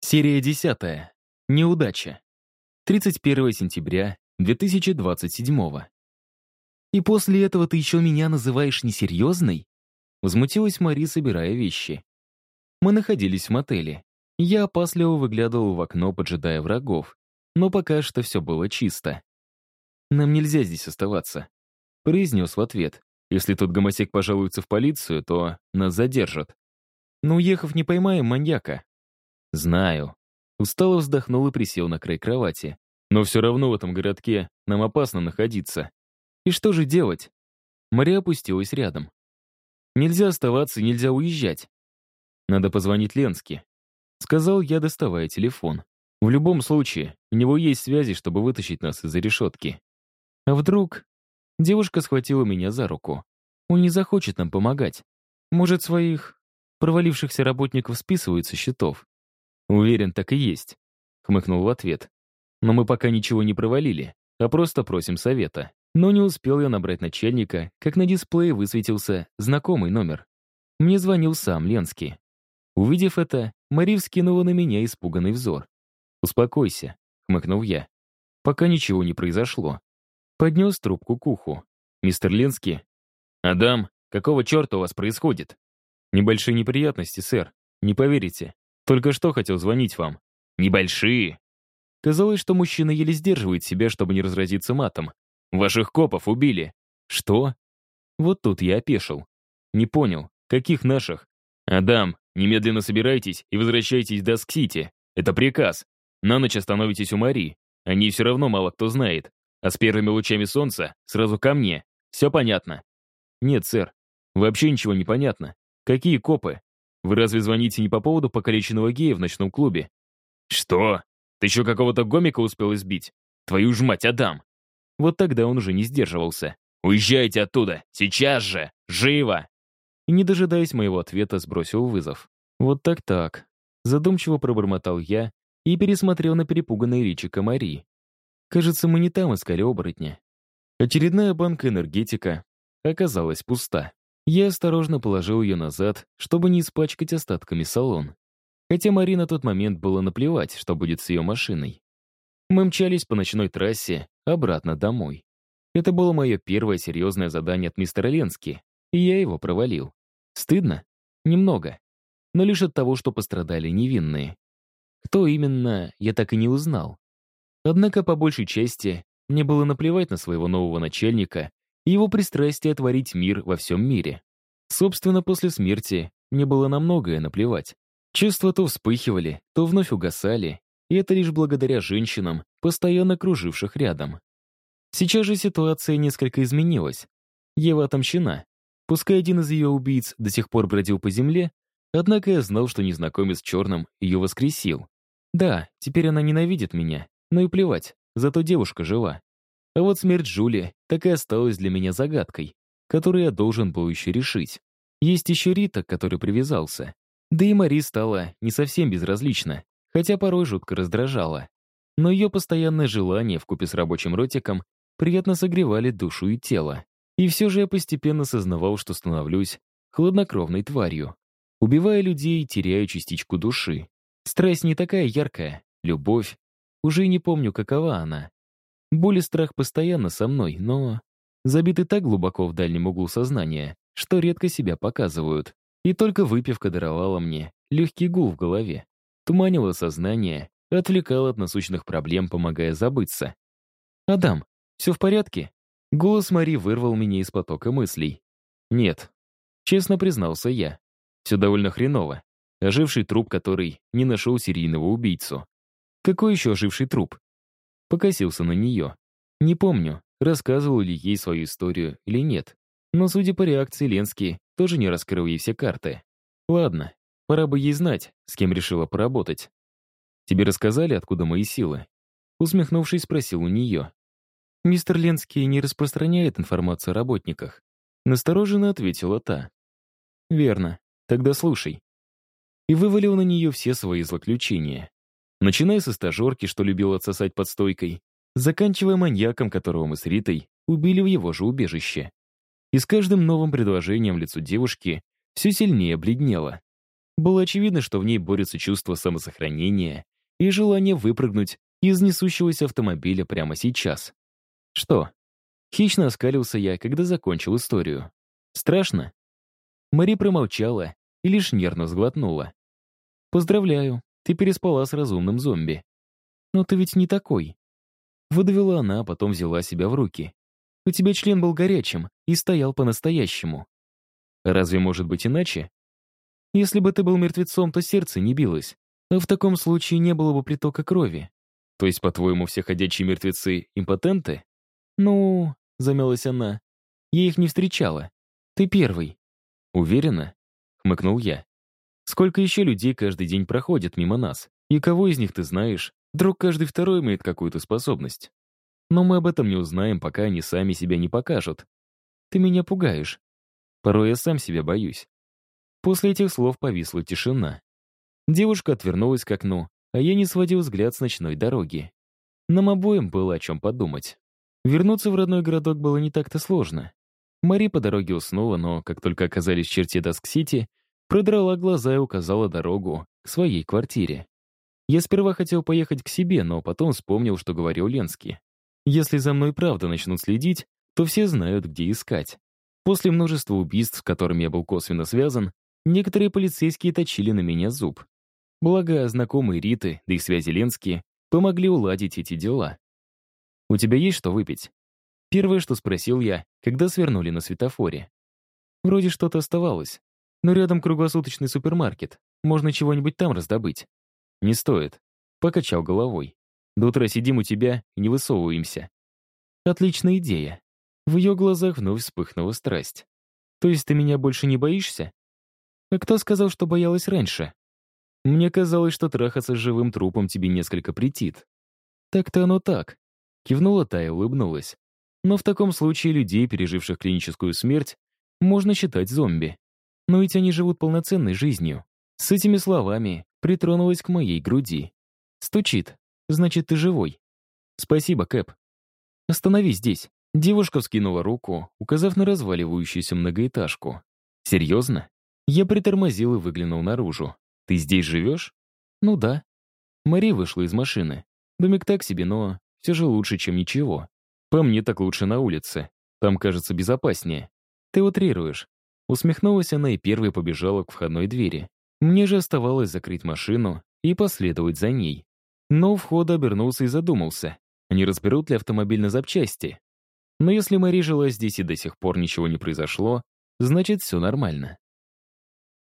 Серия 10. Неудача. 31 сентября 2027. «И после этого ты еще меня называешь несерьезной?» Возмутилась Мари, собирая вещи. Мы находились в мотеле. Я опасливо выглядывал в окно, поджидая врагов. Но пока что все было чисто. «Нам нельзя здесь оставаться», — произнес в ответ. «Если тут гомосек пожалуется в полицию, то нас задержат. Но уехав, не поймаем маньяка». «Знаю». Устало вздохнул и присел на край кровати. «Но все равно в этом городке нам опасно находиться. И что же делать?» Мария опустилась рядом. «Нельзя оставаться, нельзя уезжать. Надо позвонить Ленске», — сказал я, доставая телефон. «В любом случае, у него есть связи, чтобы вытащить нас из-за решетки. А вдруг...» Девушка схватила меня за руку. «Он не захочет нам помогать. Может, своих провалившихся работников списывают со счетов. «Уверен, так и есть», — хмыкнул в ответ. «Но мы пока ничего не провалили, а просто просим совета». Но не успел я набрать начальника, как на дисплее высветился знакомый номер. Мне звонил сам Ленский. Увидев это, Мари вскинула на меня испуганный взор. «Успокойся», — хмыкнул я. «Пока ничего не произошло». Поднес трубку к уху. «Мистер Ленский?» «Адам, какого черта у вас происходит?» «Небольшие неприятности, сэр. Не поверите. Только что хотел звонить вам. Небольшие. Казалось, что мужчина еле сдерживает себя, чтобы не разразиться матом. Ваших копов убили. Что? Вот тут я опешил. Не понял, каких наших? Адам, немедленно собирайтесь и возвращайтесь до Сксити. Это приказ. На ночь остановитесь у Мари. О ней все равно мало кто знает. А с первыми лучами солнца сразу ко мне. Все понятно? Нет, сэр. Вообще ничего не понятно. Какие копы? Вы разве звоните не по поводу покалеченного гея в ночном клубе? Что? Ты еще какого-то гомика успел избить? Твою ж мать, Адам! Вот тогда он уже не сдерживался. «Уезжайте оттуда! Сейчас же! Живо!» И, не дожидаясь моего ответа, сбросил вызов. «Вот так-так». Задумчиво пробормотал я и пересмотрел на перепуганные личико Мари. Кажется, мы не там искали оборотня. Очередная банка энергетика оказалась пуста. Я осторожно положил ее назад, чтобы не испачкать остатками салон. Хотя Мари на тот момент было наплевать, что будет с ее машиной. Мы мчались по ночной трассе обратно домой. Это было мое первое серьезное задание от мистера Ленски, и я его провалил. Стыдно? Немного. Но лишь от того, что пострадали невинные. Кто именно, я так и не узнал. Однако, по большей части, мне было наплевать на своего нового начальника и его пристрастие творить мир во всем мире. Собственно, после смерти мне было на многое наплевать. Чувства то вспыхивали, то вновь угасали, и это лишь благодаря женщинам, постоянно круживших рядом. Сейчас же ситуация несколько изменилась. Ева отомщена. Пускай один из ее убийц до сих пор бродил по земле, однако я знал, что незнакомец черным ее воскресил. Да, теперь она ненавидит меня, но и плевать, зато девушка жива. А вот смерть Жули так и осталась для меня загадкой, которую я должен был еще решить. Есть еще Рита, к которой привязался. Да и Мари стала не совсем безразлична, хотя порой жутко раздражала. Но ее постоянное желание вкупе с рабочим ротиком приятно согревали душу и тело. И все же я постепенно сознавал, что становлюсь хладнокровной тварью. Убивая людей, теряю частичку души. Страсть не такая яркая, любовь. Уже и не помню, какова она. Боль и страх постоянно со мной, но забиты так глубоко в дальнем углу сознания, что редко себя показывают. И только выпивка даровала мне легкий гул в голове, туманила сознание, отвлекала от насущных проблем, помогая забыться. «Адам, все в порядке?» Голос Мари вырвал меня из потока мыслей. «Нет», — честно признался я. «Все довольно хреново. Оживший труп, который не нашел серийного убийцу. Какой еще оживший труп? Покосился на нее. Не помню, рассказывал ли ей свою историю или нет. Но, судя по реакции, Ленский тоже не раскрыл ей все карты. Ладно, пора бы ей знать, с кем решила поработать. «Тебе рассказали, откуда мои силы?» Усмехнувшись, спросил у нее. «Мистер Ленский не распространяет информацию о работниках», настороженно ответила та. «Верно. Тогда слушай». И вывалил на нее все свои злоключения. Начиная со стажерки, что любил отсосать под стойкой, заканчивая маньяком, которого мы с Ритой убили в его же убежище. И с каждым новым предложением лицо девушки все сильнее бледнело. Было очевидно, что в ней борются чувство самосохранения и желание выпрыгнуть из несущегося автомобиля прямо сейчас. Что? Хищно оскалился я, когда закончил историю. Страшно? Мари промолчала и лишь нервно сглотнула. «Поздравляю, ты переспала с разумным зомби». «Но ты ведь не такой». Выдавила она, а потом взяла себя в руки. «У тебя член был горячим и стоял по-настоящему». «Разве может быть иначе?» «Если бы ты был мертвецом, то сердце не билось, а в таком случае не было бы притока крови. То есть, по-твоему, все ходячие мертвецы — импотенты?» «Ну...» — замялась она. «Я их не встречала. Ты первый». «Уверена?» — хмыкнул я. «Сколько еще людей каждый день проходят мимо нас? И кого из них ты знаешь? Вдруг каждый второй имеет какую-то способность. Но мы об этом не узнаем, пока они сами себя не покажут. Ты меня пугаешь. Порой я сам себя боюсь». После этих слов повисла тишина. Девушка отвернулась к окну, а я не сводил взгляд с ночной дороги. Нам обоим было о чем подумать. Вернуться в родной городок было не так-то сложно. Мари по дороге уснула, но, как только оказались в черте Даск-Сити, продрала глаза и указала дорогу к своей квартире. Я сперва хотел поехать к себе, но потом вспомнил, что говорил Ленский. Если за мной правда начнут следить, то все знают, где искать. После множества убийств, с которыми я был косвенно связан, некоторые полицейские точили на меня зуб. Благо, знакомые Риты, да и связи Ленские, помогли уладить эти дела. «У тебя есть что выпить?» Первое, что спросил я, когда свернули на светофоре. Вроде что-то оставалось, но рядом круглосуточный супермаркет. Можно чего-нибудь там раздобыть. Не стоит. Покачал головой. До утра сидим у тебя и не высовываемся. Отличная идея. В ее глазах вновь вспыхнула страсть. То есть ты меня больше не боишься? А кто сказал, что боялась раньше? Мне казалось, что трахаться с живым трупом тебе несколько претит. Так-то оно так. Кивнула та и улыбнулась. Но в таком случае людей, переживших клиническую смерть, можно считать зомби. Но ведь они живут полноценной жизнью. С этими словами притронулась к моей груди. Стучит. Значит, ты живой. Спасибо, Кэп. Остановись здесь. Девушка вскинула руку, указав на разваливающуюся многоэтажку. Серьезно? Я притормозил и выглянул наружу. Ты здесь живешь? Ну да. Мари вышла из машины. Домик так себе, но все же лучше, чем ничего. По мне так лучше на улице. Там, кажется, безопаснее. Ты утрируешь. Усмехнулась она и первой побежала к входной двери. Мне же оставалось закрыть машину и последовать за ней. Но у входа обернулся и задумался, не разберут ли автомобиль на запчасти. Но если Мари жила здесь и до сих пор ничего не произошло, значит, все нормально.